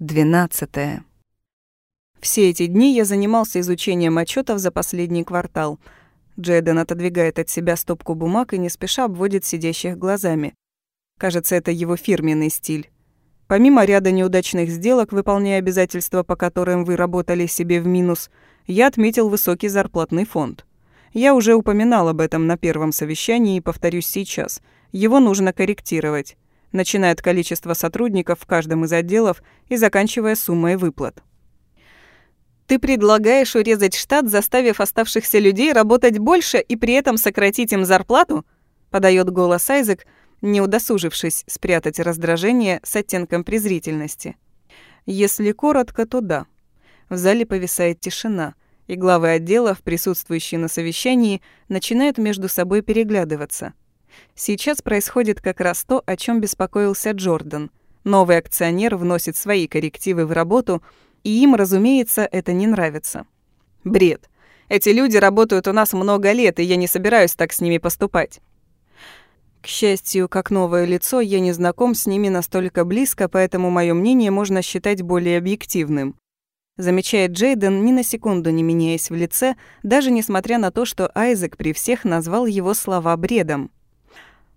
Двенадцатое. Все эти дни я занимался изучением отчетов за последний квартал. Джейден отодвигает от себя стопку бумаг и не спеша обводит сидящих глазами. Кажется, это его фирменный стиль. Помимо ряда неудачных сделок, выполняя обязательства, по которым вы работали себе в минус, я отметил высокий зарплатный фонд. Я уже упоминал об этом на первом совещании и повторюсь сейчас. Его нужно корректировать, начиная от количества сотрудников в каждом из отделов и заканчивая суммой выплат. Ты предлагаешь урезать штат, заставив оставшихся людей работать больше и при этом сократить им зарплату? Подает голос Айзек, не удосужившись спрятать раздражение с оттенком презрительности. Если коротко, то да. В зале повисает тишина, и главы отделов, присутствующие на совещании, начинают между собой переглядываться. Сейчас происходит как раз то, о чем беспокоился Джордан. Новый акционер вносит свои коррективы в работу, и им, разумеется, это не нравится. Бред. Эти люди работают у нас много лет, и я не собираюсь так с ними поступать. К счастью, как новое лицо, я не знаком с ними настолько близко, поэтому мое мнение можно считать более объективным. Замечает Джейден, ни на секунду не меняясь в лице, даже несмотря на то, что Айзек при всех назвал его слова бредом.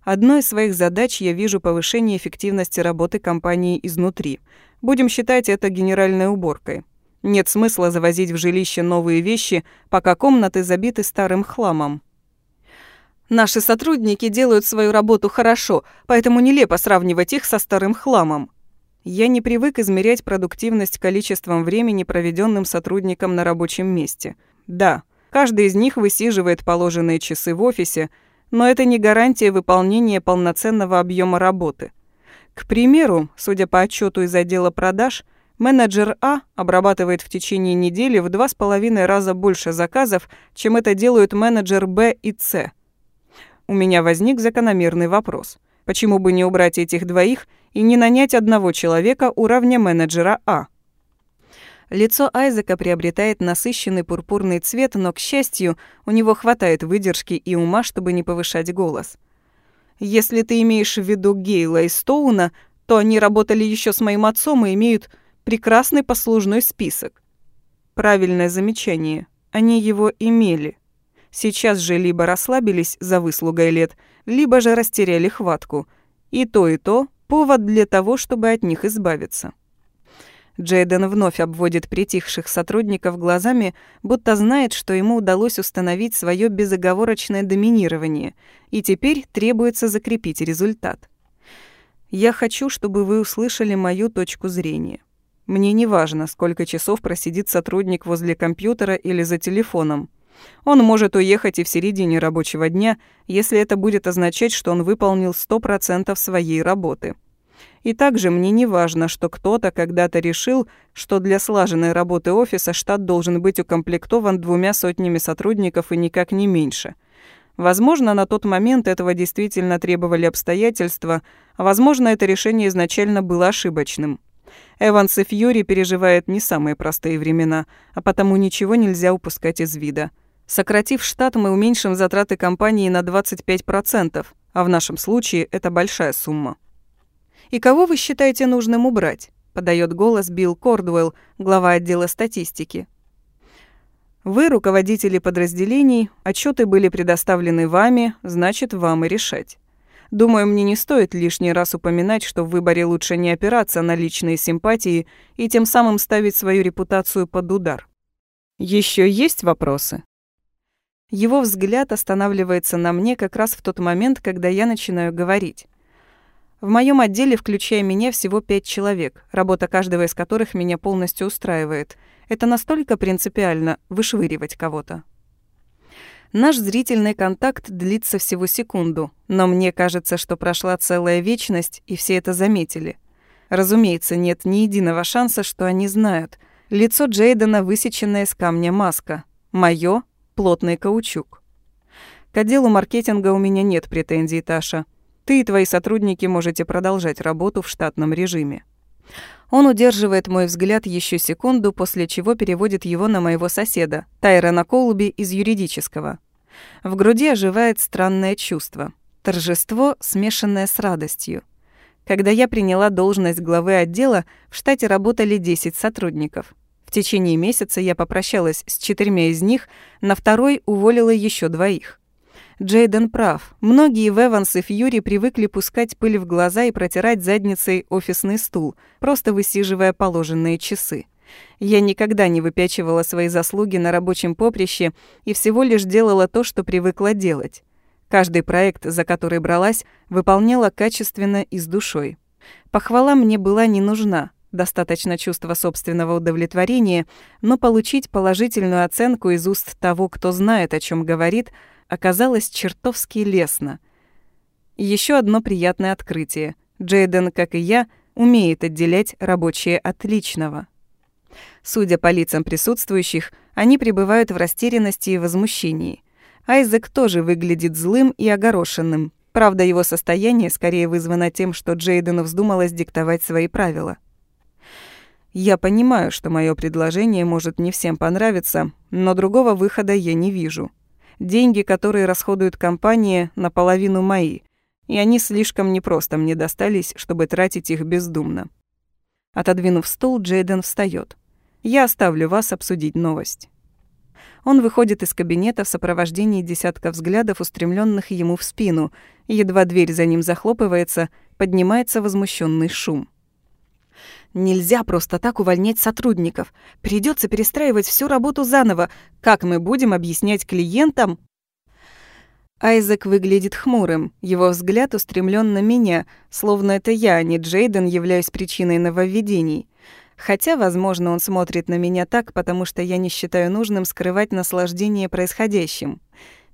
Одной из своих задач я вижу повышение эффективности работы компании изнутри. Будем считать это генеральной уборкой. Нет смысла завозить в жилище новые вещи, пока комнаты забиты старым хламом. Наши сотрудники делают свою работу хорошо, поэтому нелепо сравнивать их со старым хламом. Я не привык измерять продуктивность количеством времени, проведенным сотрудником на рабочем месте. Да, каждый из них высиживает положенные часы в офисе, но это не гарантия выполнения полноценного объема работы. К примеру, судя по отчету из отдела продаж, менеджер А обрабатывает в течение недели в два с половиной раза больше заказов, чем это делают менеджер Б и С у меня возник закономерный вопрос. Почему бы не убрать этих двоих и не нанять одного человека уровня менеджера А? Лицо Айзека приобретает насыщенный пурпурный цвет, но, к счастью, у него хватает выдержки и ума, чтобы не повышать голос. Если ты имеешь в виду Гейла и Стоуна, то они работали еще с моим отцом и имеют прекрасный послужной список. Правильное замечание. Они его имели. Сейчас же либо расслабились за выслугой лет, либо же растеряли хватку. И то, и то – повод для того, чтобы от них избавиться. Джейден вновь обводит притихших сотрудников глазами, будто знает, что ему удалось установить свое безоговорочное доминирование, и теперь требуется закрепить результат. Я хочу, чтобы вы услышали мою точку зрения. Мне не важно, сколько часов просидит сотрудник возле компьютера или за телефоном. Он может уехать и в середине рабочего дня, если это будет означать, что он выполнил 100% своей работы. И также мне не важно, что кто-то когда-то решил, что для слаженной работы офиса штат должен быть укомплектован двумя сотнями сотрудников и никак не меньше. Возможно, на тот момент этого действительно требовали обстоятельства, а возможно, это решение изначально было ошибочным. Эванс и Фьюри переживает не самые простые времена, а потому ничего нельзя упускать из вида – Сократив штат, мы уменьшим затраты компании на 25%, а в нашем случае это большая сумма. «И кого вы считаете нужным убрать?» – подает голос Билл Кордуэлл, глава отдела статистики. «Вы, руководители подразделений, отчеты были предоставлены вами, значит, вам и решать. Думаю, мне не стоит лишний раз упоминать, что в выборе лучше не опираться на личные симпатии и тем самым ставить свою репутацию под удар. Еще есть вопросы?» Его взгляд останавливается на мне как раз в тот момент, когда я начинаю говорить. В моем отделе, включая меня, всего пять человек, работа каждого из которых меня полностью устраивает. Это настолько принципиально — вышвыривать кого-то. Наш зрительный контакт длится всего секунду, но мне кажется, что прошла целая вечность, и все это заметили. Разумеется, нет ни единого шанса, что они знают. Лицо Джейдена высеченное из камня маска. Моё плотный каучук. К отделу маркетинга у меня нет претензий, Таша. Ты и твои сотрудники можете продолжать работу в штатном режиме. Он удерживает мой взгляд еще секунду, после чего переводит его на моего соседа, Тайрона Колуби из юридического. В груди оживает странное чувство. Торжество, смешанное с радостью. Когда я приняла должность главы отдела, в штате работали 10 сотрудников. В течение месяца я попрощалась с четырьмя из них, на второй уволила еще двоих. Джейден прав. Многие в Эванс и Фьюри привыкли пускать пыль в глаза и протирать задницей офисный стул, просто высиживая положенные часы. Я никогда не выпячивала свои заслуги на рабочем поприще и всего лишь делала то, что привыкла делать. Каждый проект, за который бралась, выполняла качественно и с душой. Похвала мне была не нужна, достаточно чувства собственного удовлетворения, но получить положительную оценку из уст того, кто знает, о чем говорит, оказалось чертовски лестно. Еще одно приятное открытие. Джейден, как и я, умеет отделять рабочее от личного. Судя по лицам присутствующих, они пребывают в растерянности и возмущении. Айзек тоже выглядит злым и огорошенным. Правда, его состояние скорее вызвано тем, что Джейдену вздумалось диктовать свои правила. Я понимаю, что мое предложение может не всем понравиться, но другого выхода я не вижу. Деньги, которые расходует компания, наполовину мои, и они слишком непросто мне достались, чтобы тратить их бездумно. Отодвинув стул, Джейден встает. Я оставлю вас обсудить новость. Он выходит из кабинета в сопровождении десятка взглядов, устремленных ему в спину, едва дверь за ним захлопывается, поднимается возмущенный шум. Нельзя просто так увольнять сотрудников. Придется перестраивать всю работу заново. Как мы будем объяснять клиентам? Айзек выглядит хмурым. Его взгляд устремлен на меня, словно это я, а не Джейден, являюсь причиной нововведений. Хотя, возможно, он смотрит на меня так, потому что я не считаю нужным скрывать наслаждение происходящим.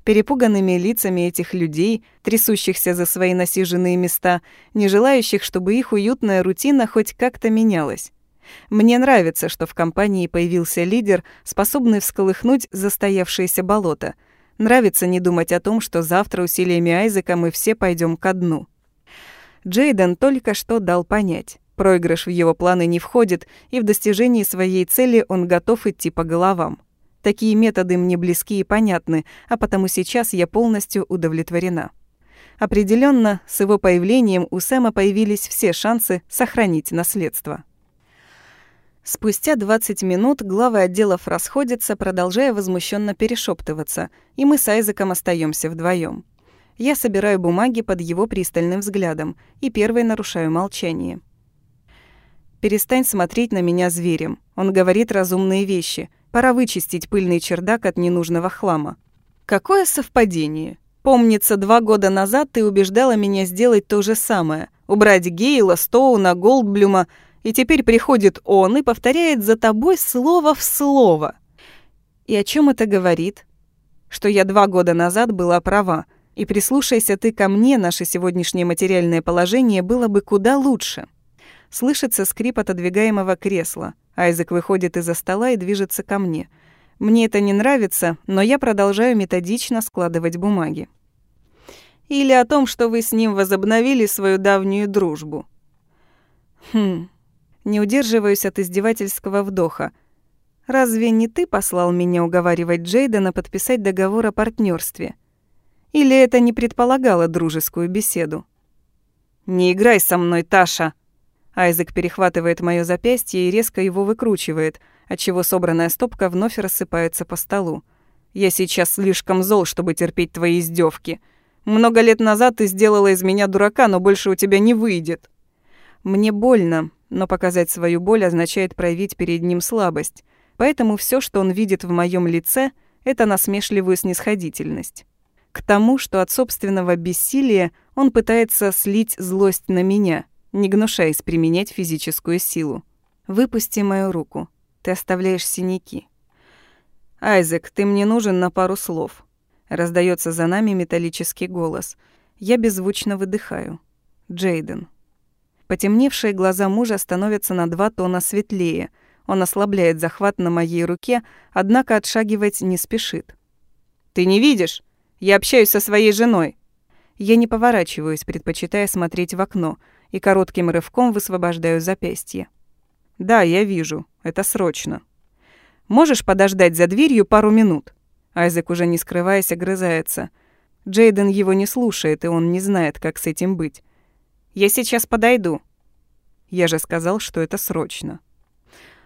Перепуганными лицами этих людей, трясущихся за свои насиженные места, не желающих, чтобы их уютная рутина хоть как-то менялась. Мне нравится, что в компании появился лидер, способный всколыхнуть застоявшееся болото. Нравится не думать о том, что завтра усилиями Айзека мы все пойдем ко дну. Джейден только что дал понять. Проигрыш в его планы не входит, и в достижении своей цели он готов идти по головам. Такие методы мне близки и понятны, а потому сейчас я полностью удовлетворена. Определенно, с его появлением у Сэма появились все шансы сохранить наследство. Спустя 20 минут главы отделов расходятся, продолжая возмущенно перешептываться, и мы с Айзеком остаемся вдвоем. Я собираю бумаги под его пристальным взглядом и первой нарушаю молчание. Перестань смотреть на меня зверем. Он говорит разумные вещи. Пора вычистить пыльный чердак от ненужного хлама. Какое совпадение. Помнится, два года назад ты убеждала меня сделать то же самое. Убрать Гейла, Стоуна, Голдблюма. И теперь приходит он и повторяет за тобой слово в слово. И о чем это говорит? Что я два года назад была права. И прислушайся ты ко мне, наше сегодняшнее материальное положение было бы куда лучше. Слышится скрип отодвигаемого кресла. Айзек выходит из-за стола и движется ко мне. Мне это не нравится, но я продолжаю методично складывать бумаги. Или о том, что вы с ним возобновили свою давнюю дружбу. Хм. Не удерживаюсь от издевательского вдоха. Разве не ты послал меня уговаривать Джейдена подписать договор о партнерстве? Или это не предполагало дружескую беседу? «Не играй со мной, Таша!» Айзек перехватывает моё запястье и резко его выкручивает, отчего собранная стопка вновь рассыпается по столу. «Я сейчас слишком зол, чтобы терпеть твои издевки. Много лет назад ты сделала из меня дурака, но больше у тебя не выйдет». Мне больно, но показать свою боль означает проявить перед ним слабость. Поэтому все, что он видит в моем лице, это насмешливую снисходительность. К тому, что от собственного бессилия он пытается слить злость на меня — не гнушаясь применять физическую силу. «Выпусти мою руку. Ты оставляешь синяки». «Айзек, ты мне нужен на пару слов». Раздается за нами металлический голос. Я беззвучно выдыхаю. Джейден. Потемневшие глаза мужа становятся на два тона светлее. Он ослабляет захват на моей руке, однако отшагивать не спешит. «Ты не видишь? Я общаюсь со своей женой». Я не поворачиваюсь, предпочитая смотреть в окно — и коротким рывком высвобождаю запястье. «Да, я вижу. Это срочно. Можешь подождать за дверью пару минут?» Айзек, уже не скрываясь, огрызается. Джейден его не слушает, и он не знает, как с этим быть. Я сейчас подойду». Я же сказал, что это срочно.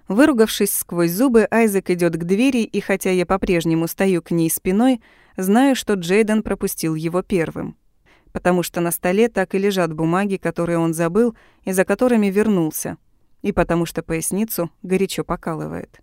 Выругавшись сквозь зубы, Айзек идет к двери, и хотя я по-прежнему стою к ней спиной, знаю, что Джейден пропустил его первым. Потому что на столе так и лежат бумаги, которые он забыл и за которыми вернулся. И потому что поясницу горячо покалывает.